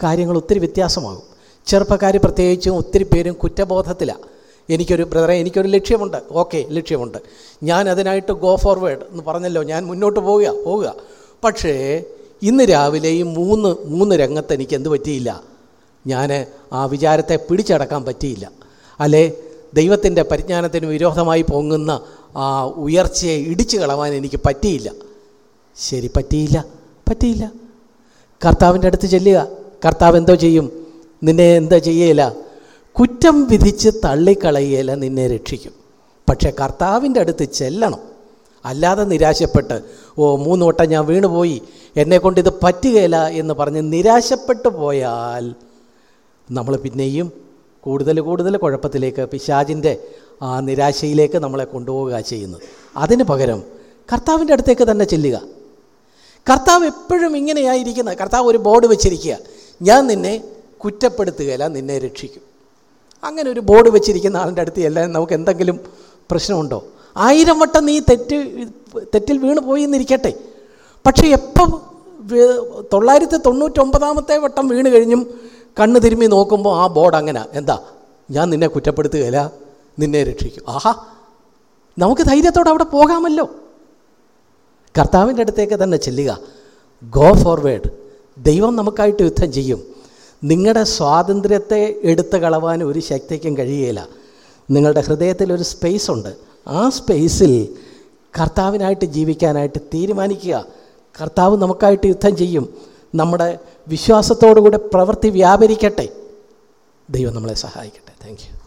കാര്യങ്ങൾ ഒത്തിരി വ്യത്യാസമാകും. ചെറുപ്പക്കാർ പ്രത്യേകിച്ചും ഒത്തിരി പേരും കുറ്റബോധത്തിലാണ് എനിക്കൊരു ബ്രദറെ എനിക്കൊരു ലക്ഷ്യമുണ്ട്. ഓക്കെ ലക്ഷ്യമുണ്ട്. ഞാൻ അതിനായിട്ട് ഗോ ഫോർവേഡ് എന്ന് പറഞ്ഞല്ലോ. ഞാൻ മുന്നോട്ട് പോവുക പോവുക. പക്ഷേ ഇന്ന് രാവിലെ ഈ മൂന്ന് മൂന്ന് രംഗത്ത് എനിക്ക് എന്ത് പറ്റിയില്ല? ഞാൻ ആ വിചാരത്തെ പിടിച്ചടക്കാൻ പറ്റിയില്ല. അല്ലേ? ദൈവത്തിന്റെ പരിജ്ഞാനത്തിന് വിരോധമായി പൊങ്ങുന്ന ആ ഉയർച്ചയെ ഇടിച്ചു കളവാൻ എനിക്ക് പറ്റിയില്ല. ശരി പറ്റിയില്ല. പറ്റിയില്ല. കർത്താവിന്റെ അടുത്ത് ചെല്ലുക. കർത്താവ് എന്തോ ചെയ്യും? നിന്നെ എന്താ ചെയ്യേല? കുറ്റം വിധിച്ച് തള്ളിക്കളയേല നിന്നെ രക്ഷിക്കും. പക്ഷേ കർത്താവിന്റെ അടുത്ത് ചെല്ലണം. അല്ലാതെ നിരാശപ്പെട്ട് ഓ മൂന്ന് വട്ടം ഞാൻ വീണുപോയി. എന്നെ കൊണ്ട് ഇത് പറ്റുകയില്ല എന്ന് പറഞ്ഞ് നിരാശപ്പെട്ടു പോയാൽ നമ്മൾ പിന്നെയും കൂടുതൽ കൂടുതൽ കുഴപ്പത്തിലേക്ക് പിശാജിന്റെ ആ നിരാശയിലേക്ക് നമ്മളെ കൊണ്ടുപോവുക ചെയ്യുന്നത്. അതിന് പകരം കർത്താവിന്റെ അടുത്തേക്ക് തന്നെ ചെല്ലുക. കർത്താവ് എപ്പോഴും ഇങ്ങനെയായിരിക്കുന്നത് കർത്താവ് ഒരു ബോർഡ് വെച്ചിരിക്കുക. ഞാൻ നിന്നെ കുറ്റപ്പെടുത്തുകയില്ല നിന്നെ രക്ഷിക്കും. അങ്ങനെ ഒരു ബോർഡ് വെച്ചിരിക്കുന്ന ആളിന്റെ അടുത്ത് എല്ലാം നമുക്ക് എന്തെങ്കിലും പ്രശ്നമുണ്ടോ? ആയിരം വട്ടം നീ തെറ്റ് തെറ്റിൽ വീണ് പോയി എന്നിരിക്കട്ടെ. പക്ഷേ എപ്പം തൊള്ളായിരത്തി തൊണ്ണൂറ്റൊമ്പതാമത്തെ വട്ടം വീണ് കഴിഞ്ഞും കണ്ണ് തിരുമ്മി നോക്കുമ്പോൾ ആ ബോർഡ് അങ്ങനെ എന്താ ഞാൻ നിന്നെ കുറ്റപ്പെടുത്തുകയില്ല നിന്നെ രക്ഷിക്കും. ആഹാ നമുക്ക് ധൈര്യത്തോടെ അവിടെ പോകാമല്ലോ. കർത്താവിന്റെ അടുത്തേക്ക് തന്നെ ചെല്ലുക. ഗോ ഫോർവേഡ് ദൈവം നമുക്കായിട്ട് യുദ്ധം ചെയ്യും. നിങ്ങളുടെ സ്വാതന്ത്ര്യത്തെ എടുത്തു കളവാൻ ഒരു ശക്തിക്കും കഴിയുകയില്ല. നിങ്ങളുടെ ഹൃദയത്തിൽ ഒരു സ്പേസ് ഉണ്ട്. ആ സ്പേസിൽ കർത്താവിനായിട്ട് ജീവിക്കാനായിട്ട് തീരുമാനിക്കുക. കർത്താവ് നമുക്കായിട്ട് യുദ്ധം ചെയ്യും. നമ്മുടെ വിശ്വാസത്തോടുകൂടെ പ്രവൃത്തി വ്യാപരിക്കട്ടെ. ദൈവം നമ്മളെ സഹായിക്കട്ടെ. താങ്ക്